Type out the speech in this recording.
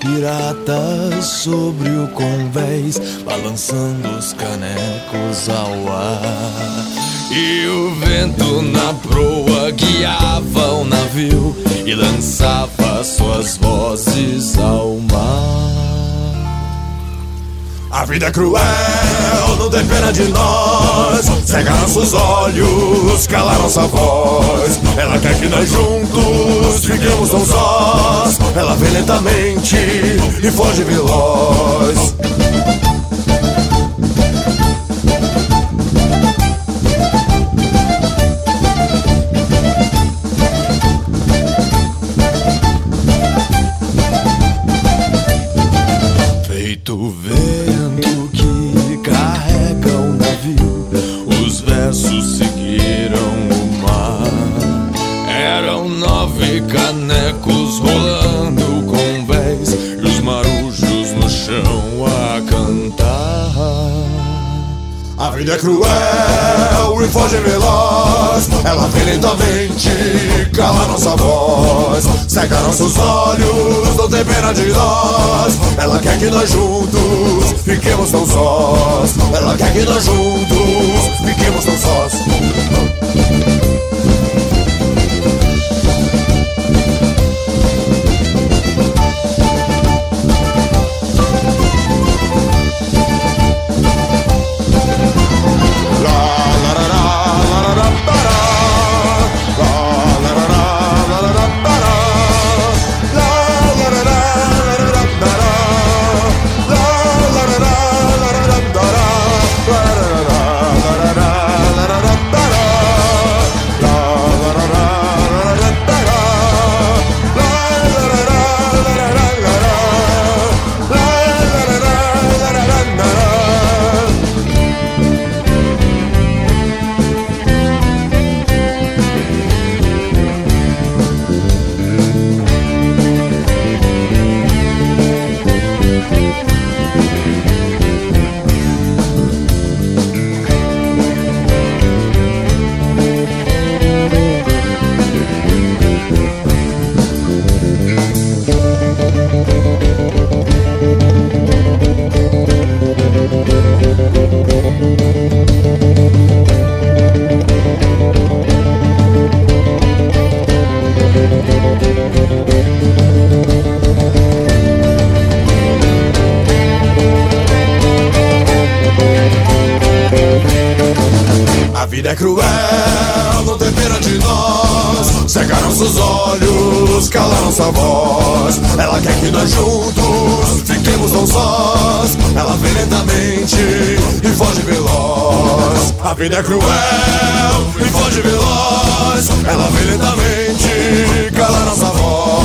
piratas sobre o convés, balançando os canecos ao ar. E o vento na proa guiava o navio e lançava suas vozes ao mar. A vida é cruel, não tem pena de nós. Cega nossos olhos, cala nossa voz. Ela quer que nós juntos fiquemos tão sós. Ela vem lentamente e foge veloz. Feito vento que carrega o navio, os versos seguiram o mar. Eram nove canecos rolando vida é cruel e foge veloz. Ela vem lentamente, cala nossa voz. Cega nossos olhos, não tem pena de nós. Ela quer que nós juntos fiquemos tão sós. Ela quer que nós juntos fiquemos tão sós. A vida é cruel, não tem pena de nós. Cega nossos olhos, cala nossa voz. Ela quer que nós juntos fiquemos tão sós. Ela vem lentamente e foge veloz. A vida é cruel e foge veloz. Ela vem lentamente, cala nossa voz.